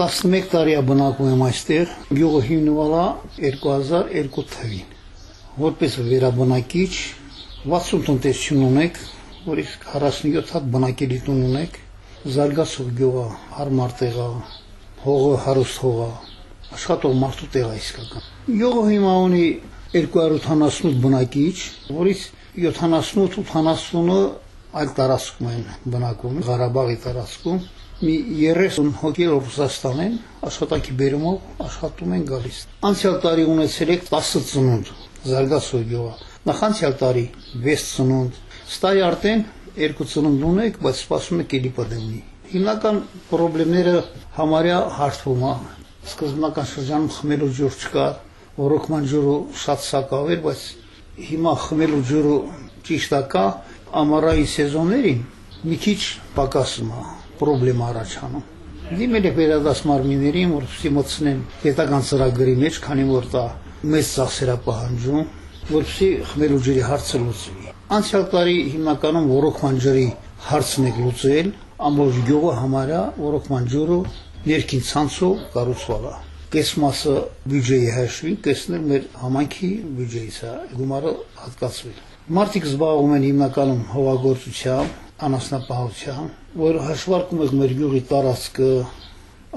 11 տարի է բնակվում եմ այստեղ։ Գյուղը հիմնվել է 2002 թվականին։ Որպես վերաբնակիչ 60 տնտեսություն ունենք, որից 47 հատ բնակելի տուն ունենք։ Զարգացող գյուղը հարմար տեղ է, հողը հարուստ հող է, աշխատող մարդու տեղ իսկական։ Գյուղը հիմա ունի 278 բնակիչ, որից 78-80-ը այլ տարածքում են բնակվում, Ղարաբաղի տարածքում մի 30 հոգի Ռուսաստան են աշխատանքի բերումով աշխատում են գալիս։ Անցյալ տարի ունեցել եք 10 ծնունդ զարգացող գյուղը։ Նախանցյալ տարի 6 ծնունդ։ Ստարի արդեն երկու ծնունդ ունեք, բայց սպասում եք էլի պատեմնի։ Հիմնական խնդիրները համարյա հարթվում է։ Սկզբնական շրջանում խմելու ջուր չկար, ռոկման ջուրը շատ սակավ էր, բայց հիմա խմելու ջուրը ճիշտ է կա, ամառայի սեզոններին մի քիչ պակասում է խնդրեմ առաջանում։ Դիմել է վերադաս մարմիններին, որպեսզի մտցնեն պետական ծրագրի մեջ, քանի որ դա մեծ ծախսեր է պահանջում, որպեսզի խմելու ջրի հարցը լուծվի։ Անցյալ տարի հիմնականում ռոկման ջրի հարցն է լուծել, ամբողջ գյուղը համարյա ռոկման ջուրը ներքին ցանցով կառուցվել է կես մասը բյուջեի հաշվին, կեսն էլ մեր համայնքի բյուջեից է գումարը հատկացվել։ Մարդիկ զբաղվում են հիմնականում հողագործությամբ, անասնապահությամբ, որ հաշվարկում եք մեր յուղի տարածքը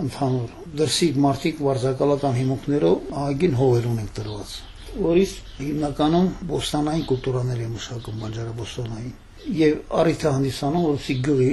ընդհանուր դրսի մարդիկ վարձակալական հիմունքներով ահագին հողեր ունենք տրված որից հիմնականում բոստանային կուլտուրաներ է մշակում բանջարաբոստանային եւ առիթը հանդիսանում որպեսի գյուղի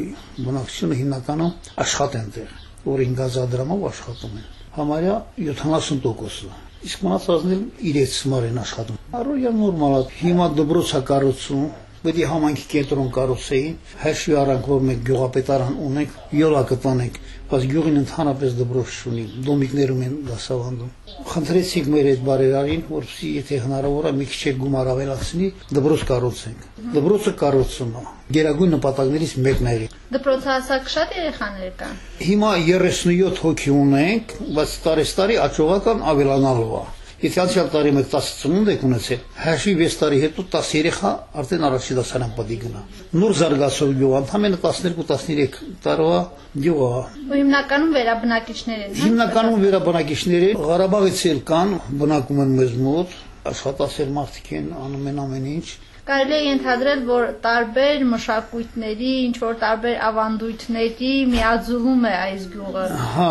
բնակչությունը հիմնականում աշխատեն դեր որին գազադրամով աշխատում են համարյա 70%-ը իսկ մնացածն իրենց համար են աշխատում առօրյա նորմալ է հիմա դբրոցա կառուցում Պետք է համանքի կենտրոն կառուցեին, հաշվի առանք, որ մենք գյուղապետարան ունենք, յոլա կտանենք, բայց գյուղին ընդհանրապես դպրոց չունի, դոմիկներում են դասավանդում։ Խնդրեցինք մեր այդ բարերարին, որպեսզի եթե հնարավոր է մի քիչ գումար ավելացնի, դպրոց կառուցենք։ Դպրոցը կառուցում է։ Գերագույն նպատակներից մեկն է։ Դպրոցը հասակ շատ երեխաներ կան։ Հիմա 37 հոգի ունենք, բայց տարեստարի աճողական ավելանալու է։ Անցյալ տարի մեկ 10 ծնունդ եք ունեցել, հաշվի 6 տարի հետո 10 երեխա արդեն առաջի դասարան է գնա։ Նոր զարգացող գյուղ, ընդամենը 12-13 տարվա գյուղ է։ Ու հիմնականում վերաբնակիչներ են։ հա՞։ Հիմնականում վերաբնակիչներ են, Ղարաբաղից էլ կան, բնակում են մեզ մոտ, աշխատասեր մարդիկ են, անում են ամեն ինչ։ Կարելի է ենթադրել, որ տարբեր մշակույթների, ինչ որ տարբեր ավանդույթների միաձուլում է այս գյուղը։ Հա,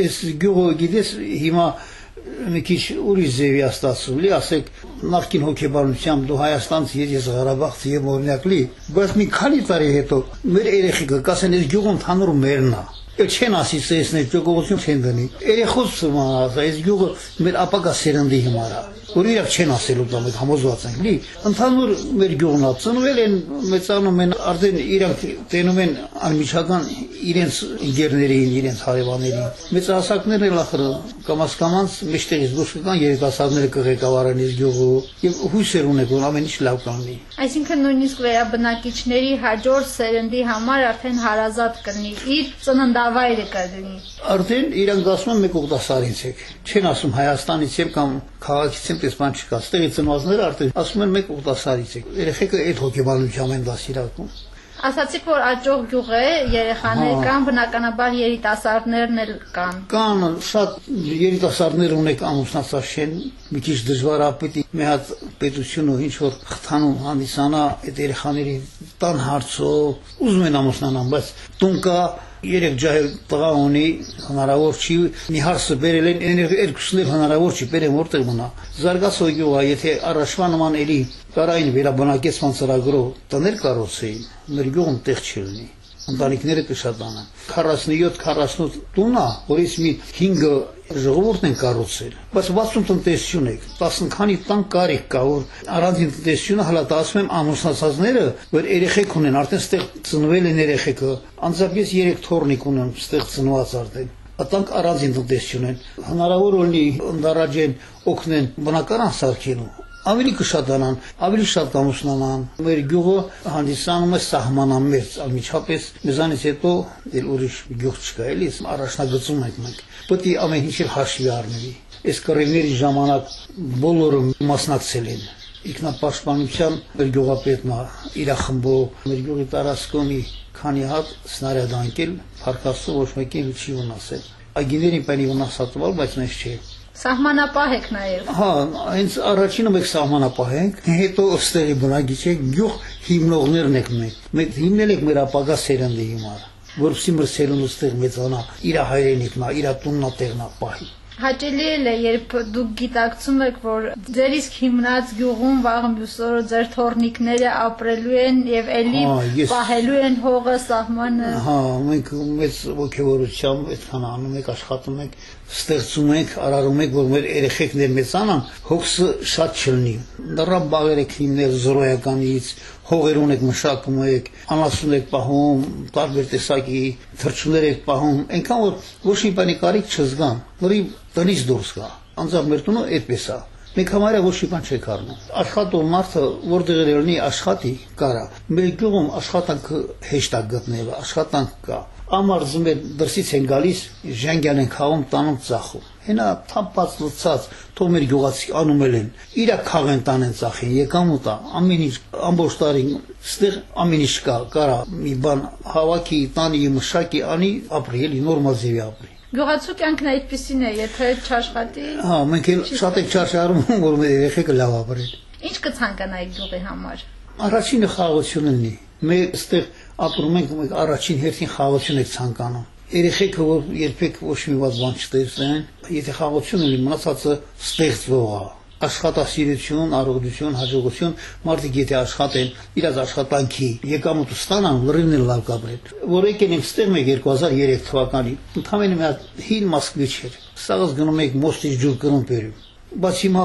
այս գյուղը գիտես հիմա մի քիչ ուրիշ ձևի աստացու լի, ասեք նախքին հոգեբանությամբ դու Հայաստանից ես Ղարաբաղից եւ օրինակ լի, բայց մի քանի տարի հետո մեր երեխեքը կասեն այս գյուղը ընդհանուր մերն է Էլ չեն ասի սեսներ ճոգողություն չեն դնի։ Երեխոս ասա, այս գյուղը մեր ապակա սերնդի հիմար է որ իրավ չեն ասելու դա մենք համոզված ենք լի ընդհանուր մեր գյուղն է ծնվել են մեծանում են արդեն իրանք տենում են անմիջական իրենց ընկերներին իրենց հարևաններին մեծահասակներն էլ ախր կամաց կամաց մեջտեղից դուրս կգան երիտասարդները կղեկավարեն իր գյուղը եւ հույսեր ունեն որ ամեն ինչ լավ կանի այսինքն նույնիսկ վերաբնակիչների հաջորդ սերնդի համար արդեն հարազատ կնի իր ծննդավայրը կդնի արդեն իրանք ասում են մեկ ուղտասարից եք չեն ասում Հայաստանից եւ կամ քաղաքից եմ պես բան չկա ստեղի ծնվածները արդեն ասում են մեկ ուղտասարից եք երեխեքը այդ հոգեբանությամբ են դասիրակում Ասացիք, որ աճող գյուղ է, երեխաներ կան, բնականաբար երիտասարդներն էլ կան։ Կան, շատ երիտասարդներ ունեք ամուսնացած չեն, մի քիչ դժվար է պետք է մի հատ պետությունը ինչ որ խթանում հանդիսանա այդ երեխաների տան հարցով, ուզում են ամուսնանան, բայց տուն կա երեք ջահել տղա ունի հնարավոր չի մի հարցը բերել են երկուսն էլ հնարավոր չի բերեմ որտեղ մնա զարգացող գյուղա եթե առաջվա նման էլի կարային վերաբնակեցման ծրագրով տներ կառուցեին մեր գյուղում տեղ չի լինի ընտանիքները կշատանան 47-48 տունա, որից մի 5-ը ժողովուրդն են կառուցել, բայց 60 տնտեսություն է, 10 քանի տան կարիք կա, որ առանձին տնտեսությունը հələ ասում եմ ամուսնացածները, որ երեխեք ունեն, արդեն ստեղ ծնվել են երեխեքը, անձապես 3 թորնիկ ունեն, ստեղ ծնված արդեն ատանք առանձին տնտեսություն են հնարավոր լինի ընդառաջեն օգնեն բնակարան սարքելու ավելի կշատանան, ավելի շատ կամուսնանան։ Մեր գյուղը հանդիսանում է սահմանամերձ, անմիջապես մեզանից հետո դել ուրիշ գյուղ չկա, էլի առաջնագծում ենք մենք։ Պետք է ամեն ինչ հաշվի առնվի։ Այս կռիվների ժամանակ բոլորը մասնակցել են ինքնապաշտպանության մեր գյուղապետն իր խմբով մեր գյուղի տարածքում քանի հատ սնարյադ անկել փարկաստու ոչ մեկին չի ունասել Ագիներին պանի ունասացվալ, բայց նես չէ։ Սահմանապահ եք նաև։ Հա, այնց առաջինը մենք սահմանապահ ենք, հետո ըստեղի բնակիչ ենք, գյուղ հիմնողներն ենք մենք։ Մենք հիմնել ենք մեր ապագա սերնդի հիմար, որովհետեւ մեր սերունդը ստեղ մեծանա, իր հայրենիքն է, իր տունն է տեղնա պահի։ Հաճելի էլ է, երբ դուք գիտակցում եք, որ ձեր իսկ հիմնած գյուղում վաղ մյուսօրը ձեր թորնիկները ապրելու են եւ ելի պահելու են հողը, սահմանը։ Հա, մենք մեծ ողջավորությամբ այդքան անում ենք, աշխատում ենք, ստեղծում ենք, արարում ենք, որ մեր երեխեքներ մեծանան, հոգսը շատ չլինի։ Դեռ բաղեր եք հիմնել զրոյականից, հողեր ունեք մշակում եք, անասուն եք պահում, տարբեր տեսակի թրջուներ եք պահում, այնքան որ ոչ մի բանի կարիք չզգան, լրի տնից դուրս գա։ Անձամբ մեր տունը այդպես է։ Մենք համարյա ոչ մի բան չեք առնում։ Աշխատող մարդը որտեղ լինի աշխատի, կարա։ Մեր գյուղում աշխատանքը հեշտ է գտնելը, աշխատանք կա։ Ամարձում է դրսից են գալիս, ժանգյան են խաղում, տանում ծախում։ Հենա թափած լցած, թող մեր գյուղացի անում են։ Իրա քաղեն տանեն ծախին, եկամուտա, ամեն ինչ ամբողջ տարի ստեղ ամեն ինչ կա, կարա մի բան հավաքի, տանի, մշակի, անի, ապրի, էլի նորմալ ձևի ապրի։ Գյուղացու կյանքն այդպեսին է, եթե չաշխատի, Հա, մենք էլ շատ ենք չարշարում, որ մեր երեխեքը լավ ապրեն։ ինչ կցանկանայիք գյուղի համար։ Առաջինը խաղաղությունն լինի։ Մենք այստեղ ապրում ենք, մենք առաջին հերթին խաղաղություն ենք ցանկանում։ Երեխեքը որ երբեք ոչ մի բան չտեսնեն, եթե խաղաղություն լինի, մնացածը ստեղծվող է աշխատասիրություն, առողջություն, հաջողություն, մարդիկ եթե աշխատեն իրաց աշխատանքի եկամուտ ստանան, լրիվն էլ լավ կապրեն։ Որ եկել ենք ստեղ մեկ 2003 թվականին, ընդամենը մի հատ հին Մոսկվիչ էր։ Սաղս գնում եք մոստից ջուր կրում բերում։ Բայց հիմա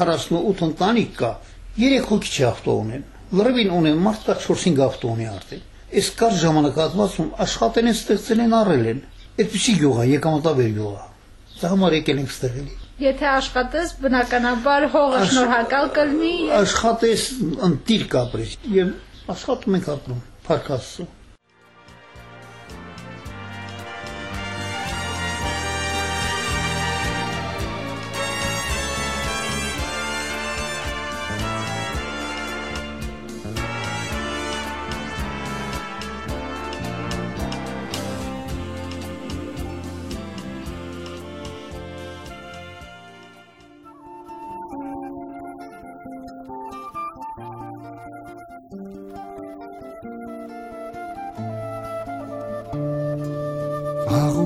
48 ընտանիք կա, 3 հոգի չի ավտո ունեն։ Լրիվին ունեն մարդկա 4-5 ավտո ունի արդեն։ Այս կար ժամանակահատվածում աշխատեն են ստեղծել են առել են։ Այդպեսի գյուղ է, եկամտաբեր գյուղ է։ Դա համար եկել ենք ստեղ էլի։ Եթե աշխատես, բնականաբար հողը շնորհակալ կլինի, աշխատես ընտիր կապրես եւ աշխատում ենք ապրում փառքաստու Աղունիգն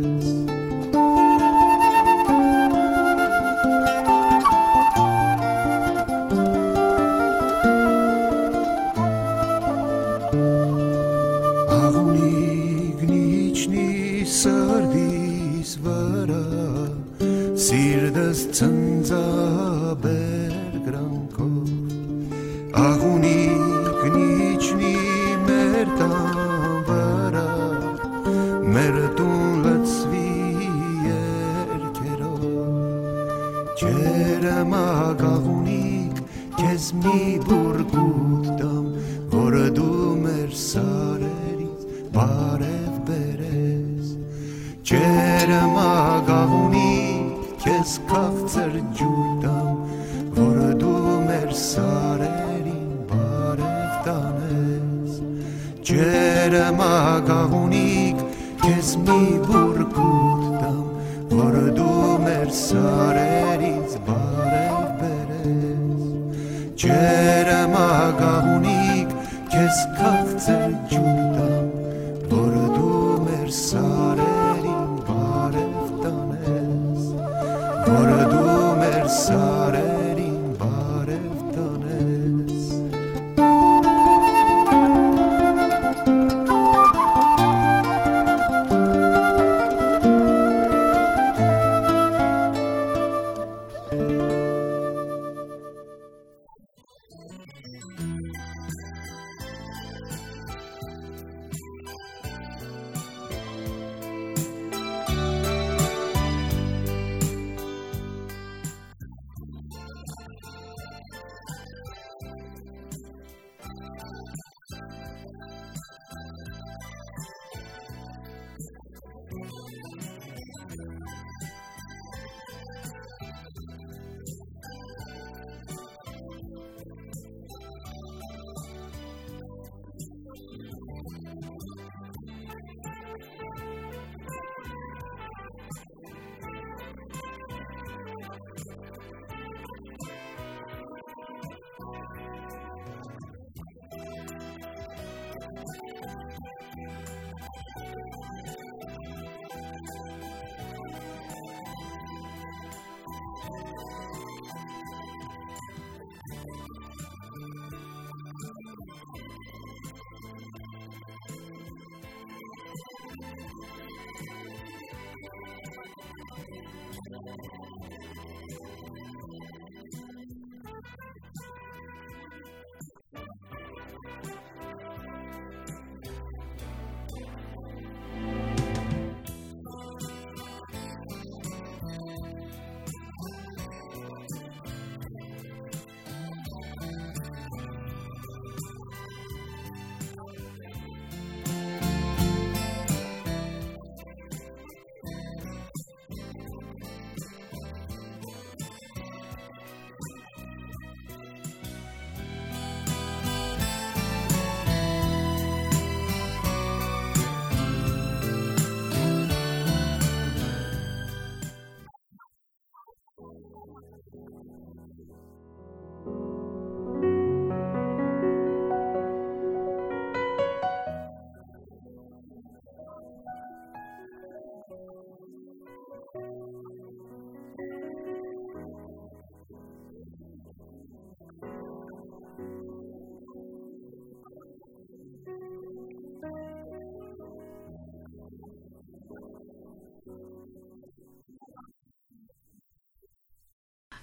friends. Քեզ մի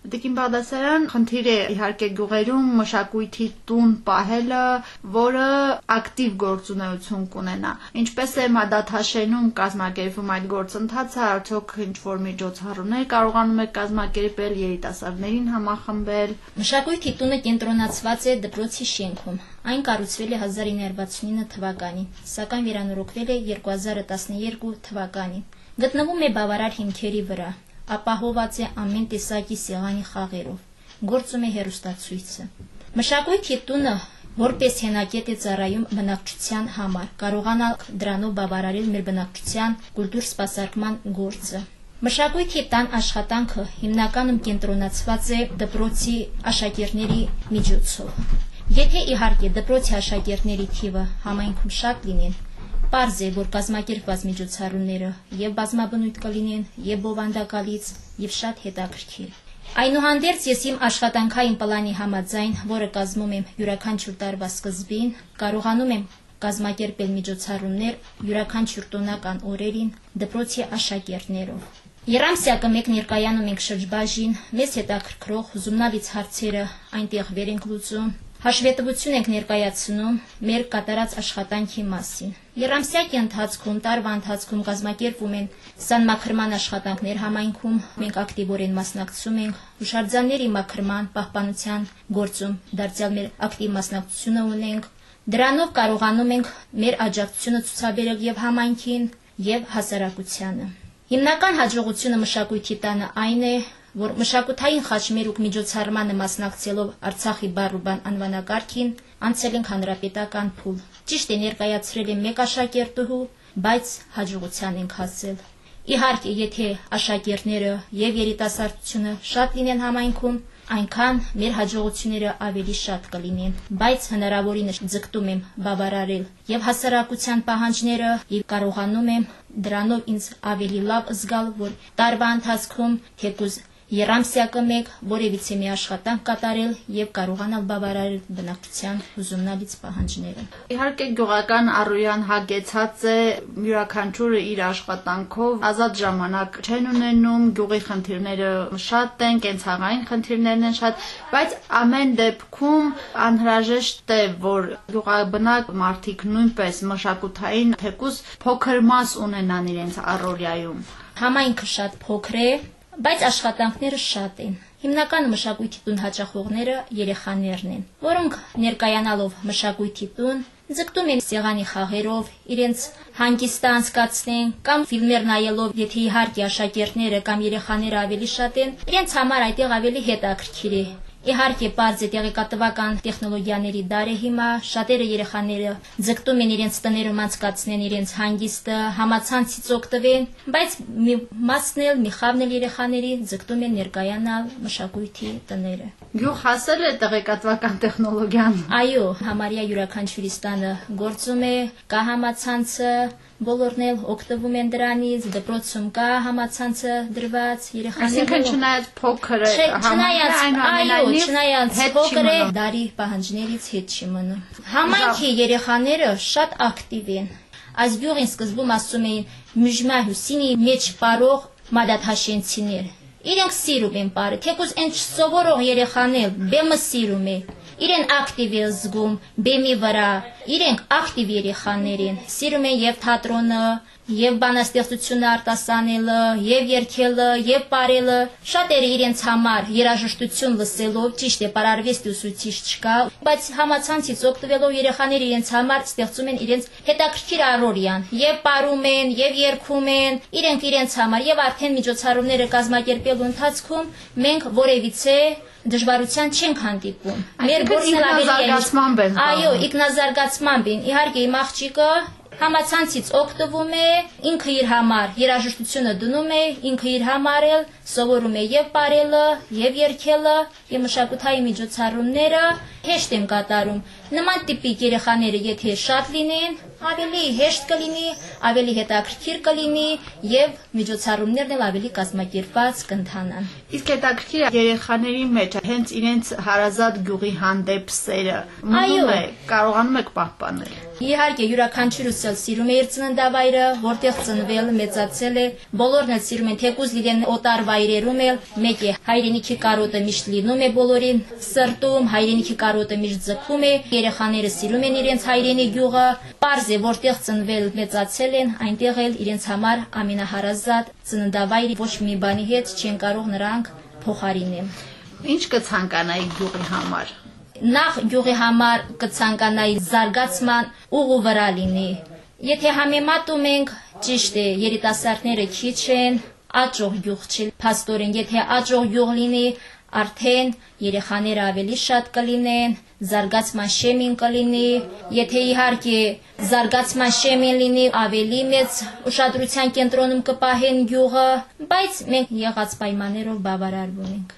Տիկին Բաղդասարյան խնդիր է իհարկե գյուղերում մշակույթի տուն պահելը, որը ակտիվ գործունեություն կունենա։ Ինչպես է Մադաթաշենում կազմակերպվում այդ գործընթացը, արդյոք ինչ որ միջոցառումներ կարողանում եք կազմակերպել երիտասարդներին համախմբել։ Մշակույթի տունը կենտրոնացված է դպրոցի շենքում։ Այն կառուցվել է 1969 թվականին, սակայն վերանորոգվել է 2012 թվականին։ Գտնվում է բավարար հիմքերի վրա ապահոված է ամեն տեսակի սեղանի խաղերով։ Գործում է հերոստացույցը։ Մշակույթի տունը որպես հենակետ է ծառայում բնակչության համար, կարողանալ դրանով բավարարել մեր բնակչության կուլտուր սպասարկման գործը։ Մշակույթի տան աշխատանքը հիմնականում կենտրոնացված է դպրոցի աշակերտների միջոցով։ Եթե իհարկե դպրոցի աշակերտների թիվը համայնքում շատ լինեն, Պարզ է, որ կազմակերպված միջոցառումները եւ բազմաբնույթ կլինեն, եւ բովանդակալից, եւ շատ հետաքրքիր։ Այնուհանդերձ ես իմ աշխատանքային պլանի համաձայն, որը կազմում եմ յուրաքանչյուր տարվա սկզբին, կարողանում եմ կազմակերպել միջոցառումներ յուրաքանչյուր տոնական օրերին դպրոցի աշակերտներով։ Երամսյակը մեկ ներկայանում ենք շրջբաժին, մեզ հետաքրքրող հուզումնալից հարցերը այնտեղ վեր ենք լուծում, Հաշվետվություն ենք ներկայացնում մեր կատարած աշխատանքի մասին։ Երամսյակի ընթացքում, տարվա ընթացքում կազմակերպվում են սանմաքրման աշխատանքներ համայնքում, մենք ակտիվորեն մասնակցում ենք հուշարձանների մաքրման, պահպանության գործում, դարձյալ մեր ակտիվ մասնակցությունը ունենք։ Դրանով կարողանում ենք մեր աջակցությունը ցուցաբերել եւ համայնքին, եւ հասարակությանը։ Հիմնական հաջողությունը մշակույթի տանը այն է, որ մշակութային խաչմերուկ միջոցառմանը մասնակցելով Արցախի բարուբան անվանակարգին անցել ենք հանրապետական փուլ։ Ճիշտ է ներկայացրել եմ մեկ աշակերտուհու, բայց հաջողության ենք հասել։ Իհարկե, եթե աշակերտները եւ երիտասարդությունը շատ լինեն համայնքում, այնքան մեր հաջողությունները ավելի շատ կլինեն, բայց հնարավորինս ձգտում եմ բավարարել եւ հասարակության պահանջները եւ կարողանում եմ դրանով ինձ ավելի լավ զգալ, որ տարվա ընթացքում թեկուզ Երամսյակը մեկ որևիցե մի աշխատանք կատարել եւ կարողանալ բավարարել բնակչության հուզումնալից պահանջները։ Իհարկե գյուղական առօրյան հագեցած է յուրաքանչյուրը իր աշխատանքով ազատ ժամանակ չեն ունենում, գյուղի խնդիրները շատ են, կենցաղային խնդիրներն են շատ, բայց ամեն դեպքում անհրաժեշտ է, որ գյուղաբնակ մարդիկ նույնպես մշակութային թեկուս փոքր մաս ունենան իրենց առօրյայում։ Համայնքը շատ փոքր է, բայց աշխատանքները շատ են։ Հիմնական մշակույթի տուն հաճախողները երեխաներն են, որոնք ներկայանալով մշակույթի տուն ձգտում են սեղանի խաղերով, իրենց հանգիստը անցկացնեն կամ ֆիլմեր նայելով, եթե իհարկե աշակերտները կամ երեխաները ավելի շատ են, իրենց համար այդտեղ ավելի հետաքրքիր է Իհարկե, բարձ է տեղեկատվական տեխնոլոգիաների դար է հիմա, շատերը երեխաները ձգտում են իրենց տներում անցկացնեն իրենց հանգիստը, համացանցից օգտվեն, բայց մի մասն էլ, մի խավն էլ երեխաների ձգտում են ներկայանալ մշակույթի տները։ Գյուղ հասել է տեղեկատվական տեխնոլոգիան։ Այո, համարյա յուրաքանչյուրի ստանը գործում է, կա համացանցը, բոլորն էլ օգտվում են դրանից, դպրոցում կա համացանցը դրված, երեխաները Այսինքն չնայած փոքր է, չնայած այո, չնայած փոքր է, դարի պահանջներից հետ չի մնում։ Համայնքի երեխաները շատ ակտիվ են։ Այս գյուղին սկզբում ասում էին Մյուժմա Հուսինի մեջ ապարող մադաթաշենցիներ իրենք սիրում են բարը, թեկուզ այն չսովորող երեխաներ բեմը սիրում է, իրեն ակտիվ է զգում բեմի վրա, իրենք ակտիվ երեխաներ են, սիրում են եւ թատրոնը, եւ բանաստեղծությունը արտասանելը, եւ երգելը, եւ ապարելը, շատերը իրենց համար երաժշտություն լսելով, ճիշտ է, պարարվեստի ուսուցիչ չկա, բայց համացանցից օգտվելով երեխաները իրենց համար ստեղծում են իրենց հետաքրքիր առօրյան, եւ ապարում են, եւ երգում են, իրենք իրենց համար եւ արդեն միջոցառումները կազմակերպելու ընթացքում մենք որևիցե դժվարության չենք հանդիպում։ Մեր գործն ինքնազարգացման բեն։ Այո, ինքնազարգացման բեն։ Իհարկե, իմ աղջիկը համացանցից օգտվում է, ինքը իր համար երաժշտությունը դնում է, ինքը իր համար էլ սովորում է եւ ապարելը, եւ երգելը, եւ մշակութային միջոցառումները հեշտ են կատարում։ Նման տիպիկ երեխաները եթե շատ լինեն, ավելի հեշտ կլինի, ավելի հետաքրքիր կլինի եւ միջոցառումներն էլ ավելի կազմակերպված կընթանան։ Իսկ հետաքրքիր երեխաների մեջ հենց իրենց հարազատ գյուղի հանդեպ սերը մնում է, կարողանում եք պահպանել։ Իհարկե յուրաքանչյուրը սիրում է իր ծննդավայրը, որտեղ ծնվել, մեծացել է, բոլորն էլ սիրում են թեկուզ լինեն օտար վայրերում էլ, մեկ է հայրենիքի կարոտը միշտ լինում է բոլորին սրտում, հայրենիքի կարոտը միշտ ձգում է, երեխաները սիրում են իրենց հայրենի գյուղը, Պարզ է, որտեղ ծնվել, մեծացել են, այնտեղ էլ իրենց համար ամենահարազատ ծննդավայրի ոչ մի բանի հետ չեն կարող նրանք փոխարինեն։ Ինչ կցանկանայի գյուղի համար։ Նախ գյուղի համար կցանկանայի զարգացման ուղու վրա լինի։ Եթե համեմատում ենք, ճիշտ է, երիտասարդները քիչ են, աճող գյուղ չի, փաստորեն, եթե աճող գյուղ լինի, արդեն երեխաները ավելի շատ կլինեն, զարգացման շեմին կլինի, եթե իհարկե զարգացման շեմին լինի, ավելի մեծ ուշադրության կենտրոնում կպահեն գյուղը, բայց մենք եղած պայմաններով բավարարվում ենք։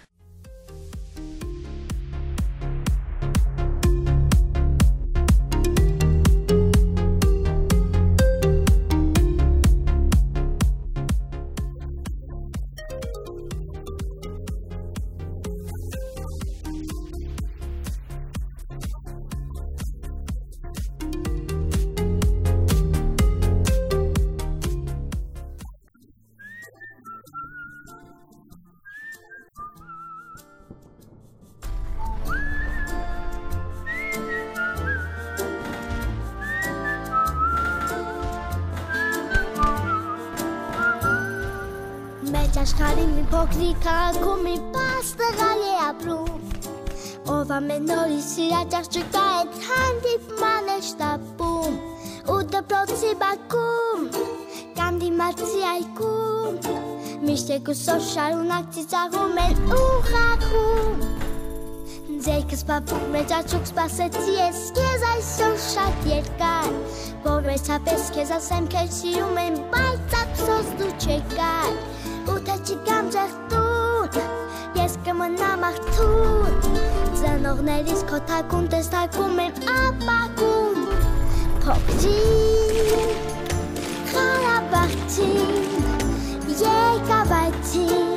աշխարհի մի փոքրիկ քաղաքում մի պաստղալ է ապրում Ով ամեն օր սիրած աղջկա այդ հանդիպման է շտապում Ու դպրոցի բակում կամ դիմացի այգում Միշտ եկուսով շարունակ ծիծաղում են ու խաղում Ձերքս բապում մեջ աչուկ սպասեցի ես քեզ այսօր շատ երկար Որ մեծապես քեզ ասեմ քեզ սիրում եմ բայց ափսոս դու չեկար Chicam zegt tut Jeske mă n-am ahtut Zenor ne discot acum Test acum Mem ab acum Popcin Kalabarcin Yekabaitin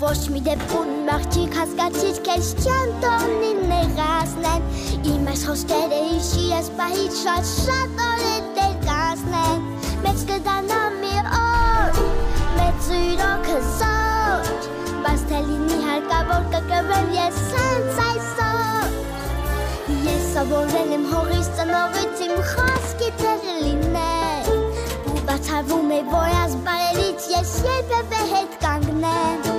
Ոչ մի դեպքում մաղջիկ հասկացիչ քեզ չեն տոնի նեղացնեն Իմ այս խոսքերը հիշի ես պահից շատ շատ օրեր դեր կանցնեն Մեծ կդանա մի օր, մեծ ուրոք հզոր Բայց թե լինի հարկավոր կկրվեմ ես սենց այսօր Ես սովորել եմ հողից ծնողից իմ խոսքի տեղը լինել Ու բացարվում է, որ ազ բարերից ես երբևէ հետ կանգնեմ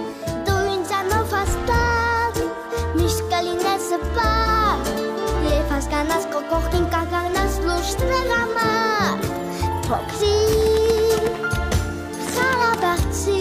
Երբ հասկանաս քո կողքին կանգնած լուրջ տրեղամար Փոքրիկ, խարաբաղցիկ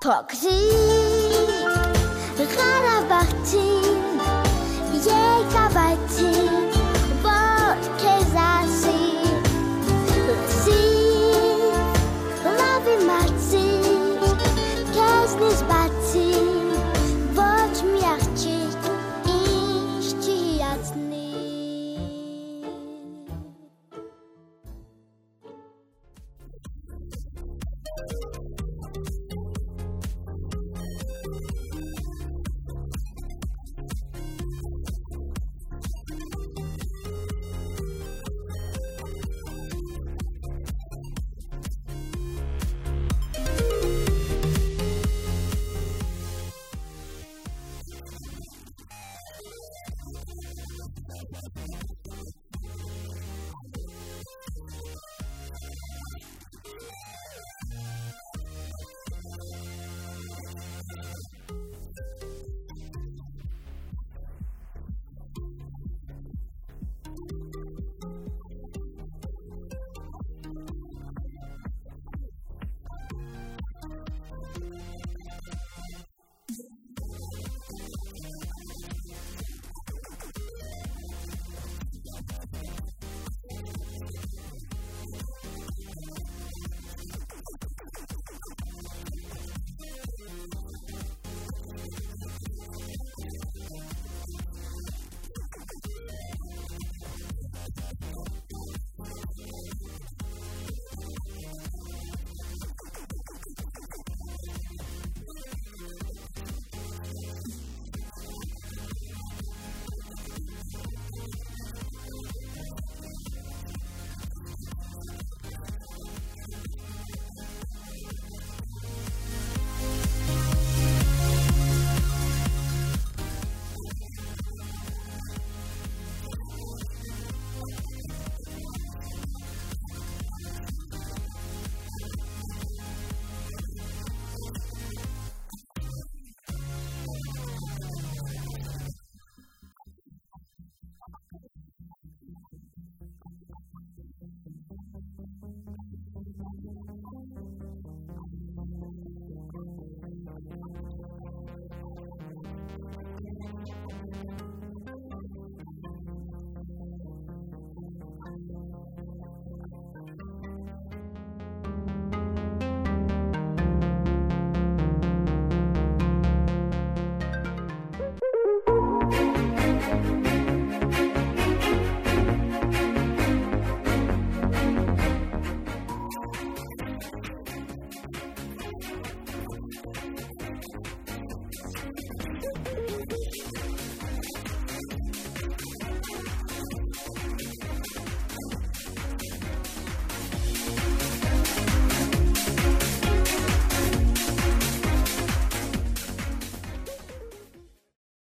Toxique, rare à partir.